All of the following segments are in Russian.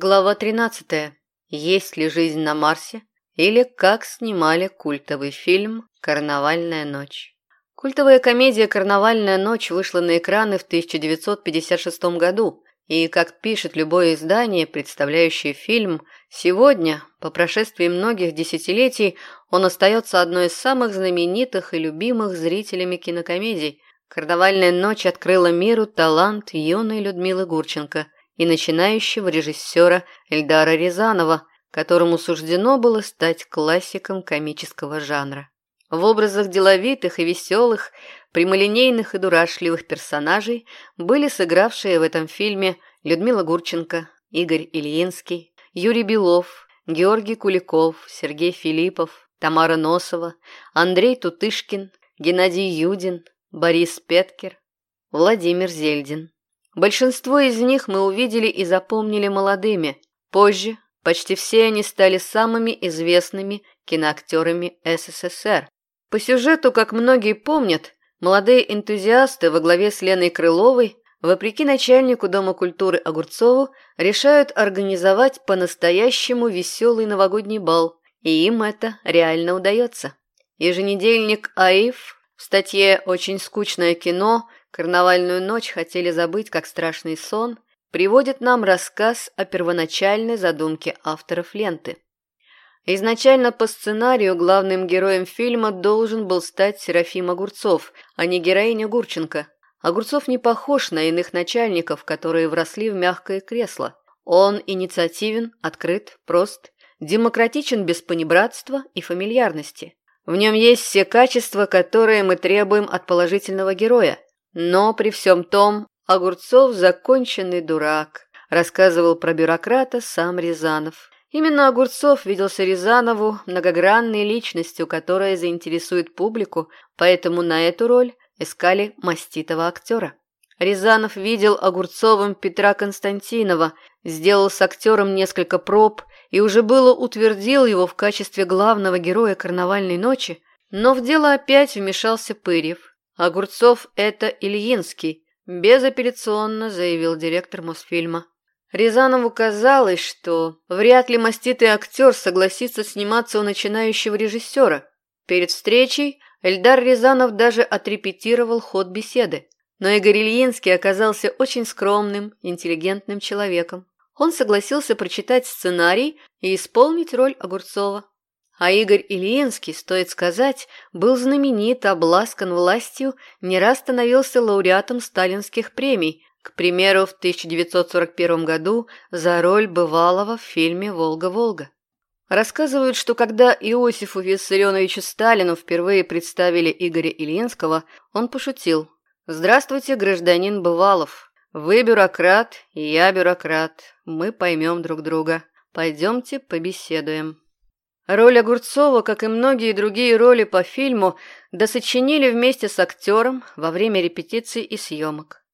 Глава 13. Есть ли жизнь на Марсе? Или как снимали культовый фильм «Карнавальная ночь». Культовая комедия «Карнавальная ночь» вышла на экраны в 1956 году, и, как пишет любое издание, представляющее фильм, сегодня, по прошествии многих десятилетий, он остается одной из самых знаменитых и любимых зрителями кинокомедий. «Карнавальная ночь» открыла миру талант юной Людмилы Гурченко – и начинающего режиссера Эльдара Рязанова, которому суждено было стать классиком комического жанра. В образах деловитых и веселых, прямолинейных и дурашливых персонажей были сыгравшие в этом фильме Людмила Гурченко, Игорь Ильинский, Юрий Белов, Георгий Куликов, Сергей Филиппов, Тамара Носова, Андрей Тутышкин, Геннадий Юдин, Борис Петкер, Владимир Зельдин. Большинство из них мы увидели и запомнили молодыми. Позже почти все они стали самыми известными киноактерами СССР. По сюжету, как многие помнят, молодые энтузиасты во главе с Леной Крыловой, вопреки начальнику Дома культуры Огурцову, решают организовать по-настоящему веселый новогодний бал, и им это реально удается. Еженедельник АИФ в статье «Очень скучное кино» Карнавальную ночь хотели забыть, как страшный сон, приводит нам рассказ о первоначальной задумке авторов ленты. Изначально по сценарию главным героем фильма должен был стать Серафим Огурцов, а не героиня Гурченко. Огурцов не похож на иных начальников, которые вросли в мягкое кресло. Он инициативен, открыт, прост, демократичен без понебратства и фамильярности. В нем есть все качества, которые мы требуем от положительного героя – но при всем том Огурцов законченный дурак, рассказывал про бюрократа сам Рязанов. Именно Огурцов виделся Рязанову многогранной личностью, которая заинтересует публику, поэтому на эту роль искали маститого актера. Рязанов видел Огурцовым Петра Константинова, сделал с актером несколько проб и уже было утвердил его в качестве главного героя «Карнавальной ночи», но в дело опять вмешался Пырьев. «Огурцов – это Ильинский», – безапелляционно заявил директор Мосфильма. Рязанову казалось, что вряд ли маститый актер согласится сниматься у начинающего режиссера. Перед встречей Эльдар Рязанов даже отрепетировал ход беседы. Но Игорь Ильинский оказался очень скромным, интеллигентным человеком. Он согласился прочитать сценарий и исполнить роль Огурцова. А Игорь Ильинский, стоит сказать, был знаменит, обласкан властью, не раз становился лауреатом сталинских премий, к примеру, в 1941 году за роль бывалого в фильме «Волга-Волга». Рассказывают, что когда Иосифу Виссарионовичу Сталину впервые представили Игоря Ильинского, он пошутил «Здравствуйте, гражданин Бывалов. Вы бюрократ, и я бюрократ. Мы поймем друг друга. Пойдемте побеседуем». Роль Огурцова, как и многие другие роли по фильму, досочинили вместе с актером во время репетиций и съемок.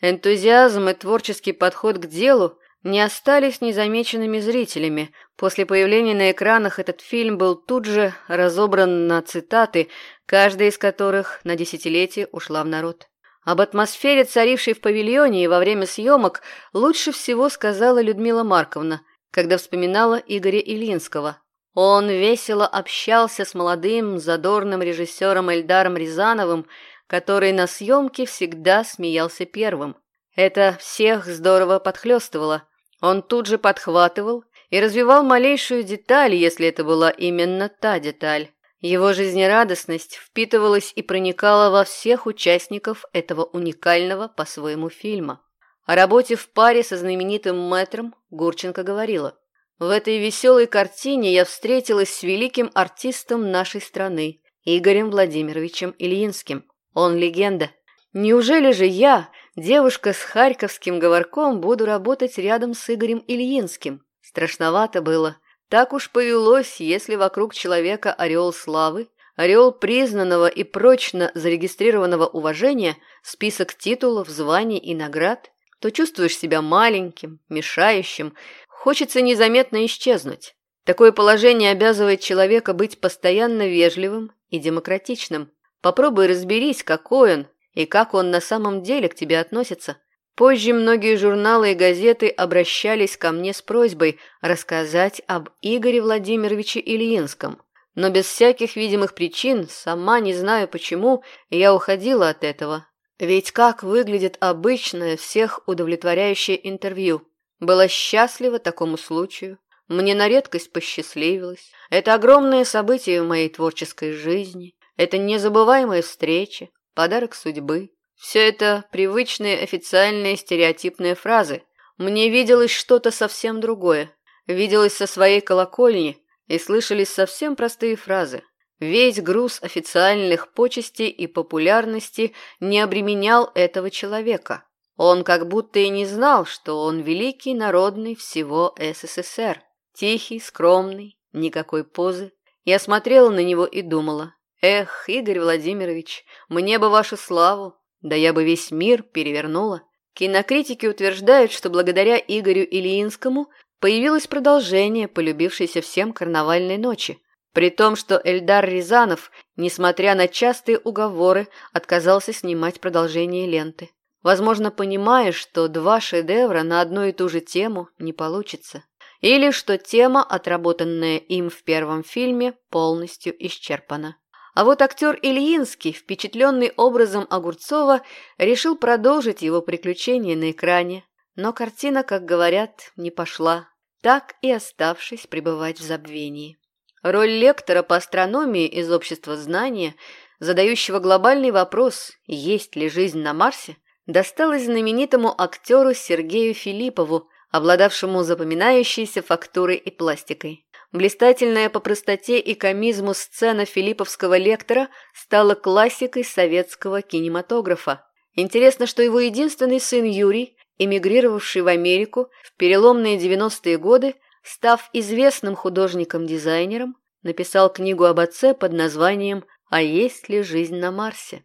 Энтузиазм и творческий подход к делу не остались незамеченными зрителями. После появления на экранах этот фильм был тут же разобран на цитаты, каждая из которых на десятилетие ушла в народ. Об атмосфере, царившей в павильоне и во время съемок, лучше всего сказала Людмила Марковна, когда вспоминала Игоря Ильинского. Он весело общался с молодым, задорным режиссером Эльдаром Рязановым, который на съемке всегда смеялся первым. Это всех здорово подхлестывало. Он тут же подхватывал и развивал малейшую деталь, если это была именно та деталь. Его жизнерадостность впитывалась и проникала во всех участников этого уникального по-своему фильма. О работе в паре со знаменитым мэтром Гурченко говорила. В этой веселой картине я встретилась с великим артистом нашей страны, Игорем Владимировичем Ильинским. Он легенда. Неужели же я, девушка с харьковским говорком, буду работать рядом с Игорем Ильинским? Страшновато было. Так уж повелось, если вокруг человека ореол славы, ореол признанного и прочно зарегистрированного уважения, список титулов, званий и наград, то чувствуешь себя маленьким, мешающим, Хочется незаметно исчезнуть. Такое положение обязывает человека быть постоянно вежливым и демократичным. Попробуй разберись, какой он и как он на самом деле к тебе относится. Позже многие журналы и газеты обращались ко мне с просьбой рассказать об Игоре Владимировиче Ильинском. Но без всяких видимых причин, сама не знаю почему, я уходила от этого. Ведь как выглядит обычное всех удовлетворяющее интервью? Была счастлива такому случаю. Мне на редкость посчастливилось. Это огромное событие в моей творческой жизни. Это незабываемая встреча, подарок судьбы. Все это привычные официальные стереотипные фразы. Мне виделось что-то совсем другое. Виделось со своей колокольни, и слышались совсем простые фразы. Весь груз официальных почестей и популярности не обременял этого человека. Он как будто и не знал, что он великий народный всего СССР. Тихий, скромный, никакой позы. Я смотрела на него и думала, «Эх, Игорь Владимирович, мне бы вашу славу, да я бы весь мир перевернула. Кинокритики утверждают, что благодаря Игорю Ильинскому появилось продолжение полюбившейся всем карнавальной ночи. При том, что Эльдар Рязанов, несмотря на частые уговоры, отказался снимать продолжение ленты. Возможно, понимая, что два шедевра на одну и ту же тему не получится. Или что тема, отработанная им в первом фильме, полностью исчерпана. А вот актер Ильинский, впечатленный образом Огурцова, решил продолжить его приключения на экране. Но картина, как говорят, не пошла, так и оставшись пребывать в забвении. Роль лектора по астрономии из общества знания, задающего глобальный вопрос «Есть ли жизнь на Марсе?», досталась знаменитому актеру Сергею Филиппову, обладавшему запоминающейся фактурой и пластикой. Блистательная по простоте и комизму сцена филипповского лектора стала классикой советского кинематографа. Интересно, что его единственный сын Юрий, эмигрировавший в Америку в переломные 90-е годы, став известным художником-дизайнером, написал книгу об отце под названием «А есть ли жизнь на Марсе?».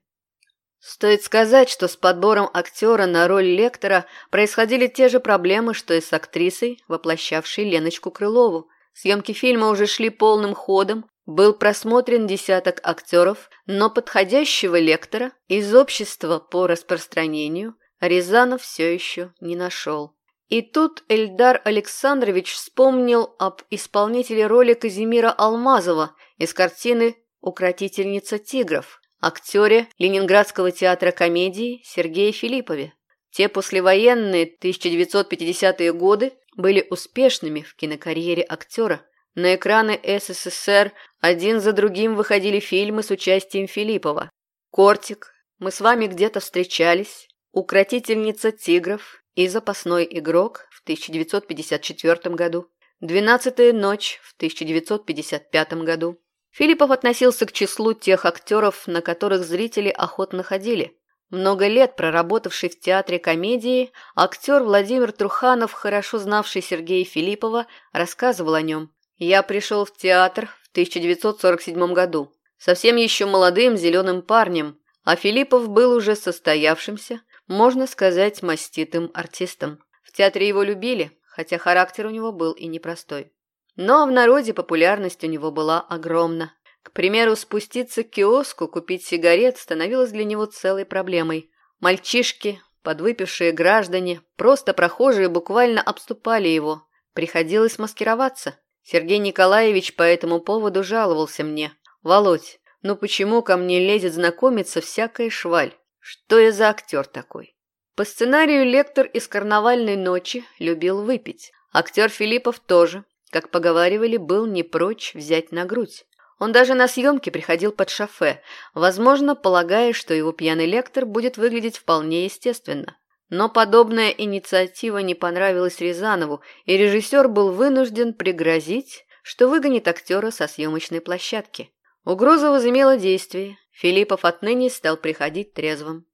Стоит сказать, что с подбором актера на роль лектора происходили те же проблемы, что и с актрисой, воплощавшей Леночку Крылову. Съемки фильма уже шли полным ходом, был просмотрен десяток актеров, но подходящего лектора из общества по распространению Рязанов все еще не нашел. И тут Эльдар Александрович вспомнил об исполнителе роли Казимира Алмазова из картины «Укротительница тигров», актере Ленинградского театра комедии Сергее Филиппове. Те послевоенные 1950-е годы были успешными в кинокарьере актера. На экраны СССР один за другим выходили фильмы с участием Филиппова. «Кортик», «Мы с вами где-то встречались», «Укротительница тигров» и «Запасной игрок» в 1954 году, «Двенадцатая ночь» в 1955 году. Филиппов относился к числу тех актеров, на которых зрители охотно ходили. Много лет проработавший в театре комедии, актер Владимир Труханов, хорошо знавший Сергея Филиппова, рассказывал о нем. «Я пришел в театр в 1947 году, совсем еще молодым зеленым парнем, а Филиппов был уже состоявшимся, можно сказать, маститым артистом. В театре его любили, хотя характер у него был и непростой. Но в народе популярность у него была огромна. К примеру, спуститься к киоску, купить сигарет становилось для него целой проблемой. Мальчишки, подвыпившие граждане, просто прохожие буквально обступали его. Приходилось маскироваться. Сергей Николаевич по этому поводу жаловался мне. «Володь, ну почему ко мне лезет знакомиться всякая шваль? Что я за актер такой?» По сценарию лектор из «Карнавальной ночи» любил выпить. Актер Филиппов тоже, как поговаривали, был не прочь взять на грудь. Он даже на съемки приходил под шофе, возможно, полагая, что его пьяный лектор будет выглядеть вполне естественно. Но подобная инициатива не понравилась Рязанову, и режиссер был вынужден пригрозить, что выгонит актера со съемочной площадки. Угроза возымела действие. Филиппов отныне стал приходить трезвым.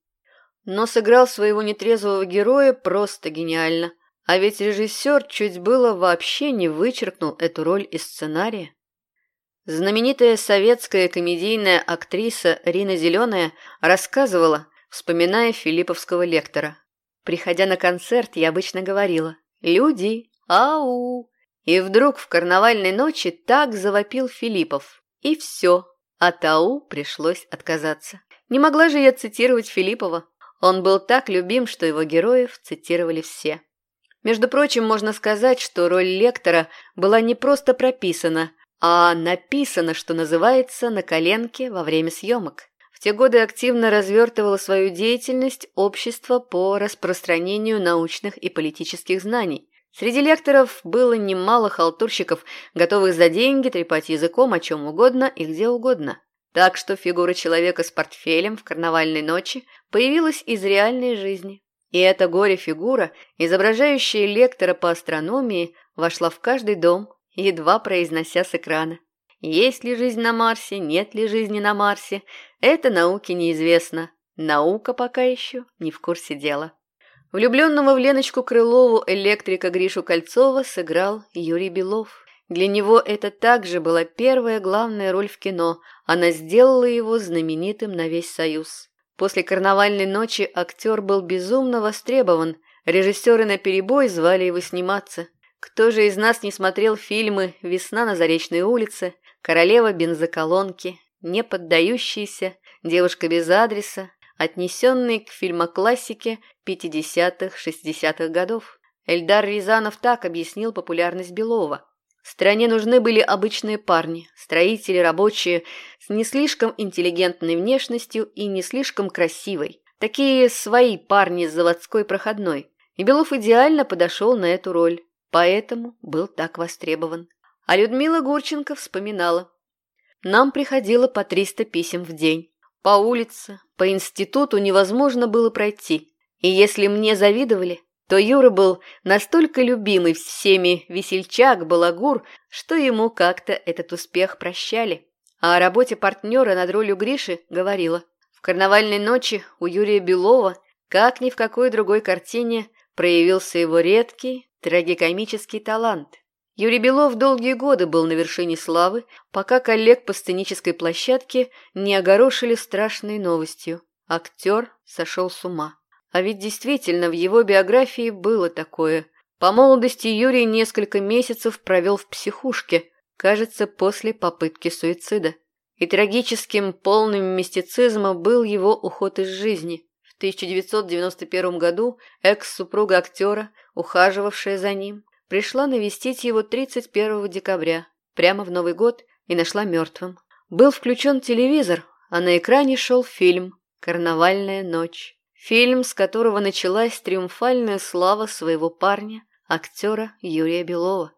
Но сыграл своего нетрезвого героя просто гениально. А ведь режиссер чуть было вообще не вычеркнул эту роль из сценария. Знаменитая советская комедийная актриса Рина Зеленая рассказывала, вспоминая филипповского лектора. Приходя на концерт, я обычно говорила «Люди, ау!» И вдруг в карнавальной ночи так завопил Филиппов. И все, от ау пришлось отказаться. Не могла же я цитировать Филиппова. Он был так любим, что его героев цитировали все. Между прочим, можно сказать, что роль лектора была не просто прописана, а написана, что называется, на коленке во время съемок. В те годы активно развертывало свою деятельность общество по распространению научных и политических знаний. Среди лекторов было немало халтурщиков, готовых за деньги трепать языком о чем угодно и где угодно. Так что фигура человека с портфелем в карнавальной ночи появилась из реальной жизни. И эта горе-фигура, изображающая лектора по астрономии, вошла в каждый дом, едва произнося с экрана. Есть ли жизнь на Марсе, нет ли жизни на Марсе, это науке неизвестно. Наука пока еще не в курсе дела. Влюбленного в Леночку Крылову электрика Гришу Кольцова сыграл Юрий Белов. Для него это также была первая главная роль в кино. Она сделала его знаменитым на весь Союз. После карнавальной ночи актер был безумно востребован. Режиссеры наперебой звали его сниматься. Кто же из нас не смотрел фильмы «Весна на Заречной улице», «Королева бензоколонки», «Не поддающиеся», «Девушка без адреса», отнесенные к фильмоклассике 50-60-х годов? Эльдар Рязанов так объяснил популярность Белова – Стране нужны были обычные парни, строители, рабочие, с не слишком интеллигентной внешностью и не слишком красивой. Такие свои парни с заводской проходной. И Белов идеально подошел на эту роль, поэтому был так востребован. А Людмила Гурченко вспоминала. Нам приходило по 300 писем в день. По улице, по институту невозможно было пройти. И если мне завидовали, то Юра был настолько любимый всеми весельчак, балагур, что ему как-то этот успех прощали. А о работе партнера над ролью Гриши говорила. В карнавальной ночи у Юрия Белова, как ни в какой другой картине, проявился его редкий, трагикомический талант. Юрий Белов долгие годы был на вершине славы, пока коллег по сценической площадке не огорошили страшной новостью. Актер сошел с ума. А ведь действительно в его биографии было такое. По молодости Юрий несколько месяцев провел в психушке, кажется, после попытки суицида. И трагическим, полным мистицизма был его уход из жизни. В 1991 году экс-супруга актера, ухаживавшая за ним, пришла навестить его 31 декабря, прямо в Новый год, и нашла мертвым. Был включен телевизор, а на экране шел фильм «Карнавальная ночь». Фильм, с которого началась триумфальная слава своего парня, актера Юрия Белова.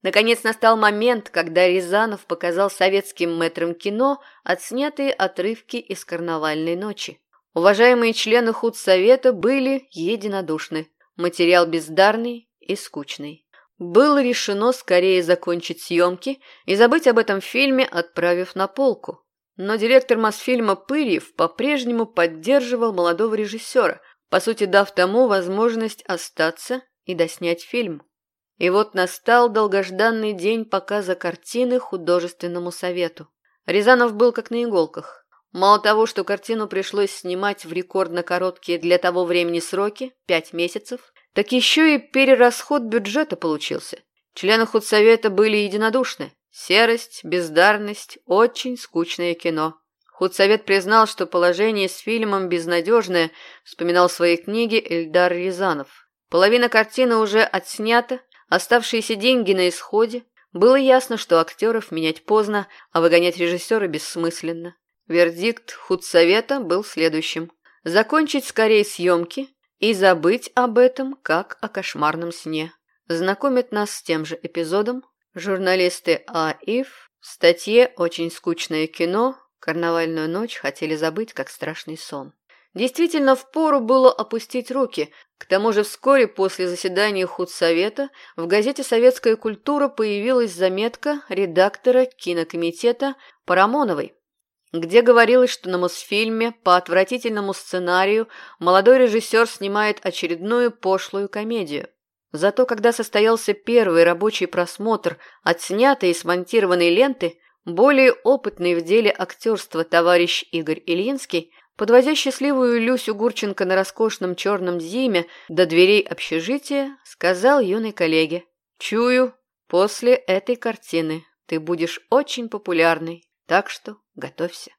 Наконец настал момент, когда Рязанов показал советским мэтрам кино отснятые отрывки из «Карнавальной ночи». Уважаемые члены худсовета были единодушны. Материал бездарный и скучный. Было решено скорее закончить съемки и забыть об этом фильме, отправив на полку. Но директор Мосфильма Пырьев по-прежнему поддерживал молодого режиссера, по сути дав тому возможность остаться и доснять фильм. И вот настал долгожданный день показа картины художественному совету. Рязанов был как на иголках. Мало того, что картину пришлось снимать в рекордно короткие для того времени сроки, пять месяцев, так еще и перерасход бюджета получился. Члены худсовета были единодушны. Серость, бездарность, очень скучное кино. Худсовет признал, что положение с фильмом безнадежное, вспоминал в своей книге Эльдар Рязанов. Половина картины уже отснята, оставшиеся деньги на исходе. Было ясно, что актеров менять поздно, а выгонять режиссера бессмысленно. Вердикт худсовета был следующим. Закончить скорее съемки и забыть об этом, как о кошмарном сне. Знакомит нас с тем же эпизодом Журналисты АИФ в статье «Очень скучное кино» «Карнавальную ночь» хотели забыть, как страшный сон. Действительно, впору было опустить руки. К тому же вскоре после заседания худсовета в газете «Советская культура» появилась заметка редактора кинокомитета Парамоновой, где говорилось, что на Мосфильме по отвратительному сценарию молодой режиссер снимает очередную пошлую комедию. Зато когда состоялся первый рабочий просмотр отснятой и смонтированной ленты, более опытный в деле актерства товарищ Игорь Ильинский, подвозя счастливую Люсю Гурченко на роскошном черном зиме до дверей общежития, сказал юной коллеге «Чую, после этой картины ты будешь очень популярной, так что готовься».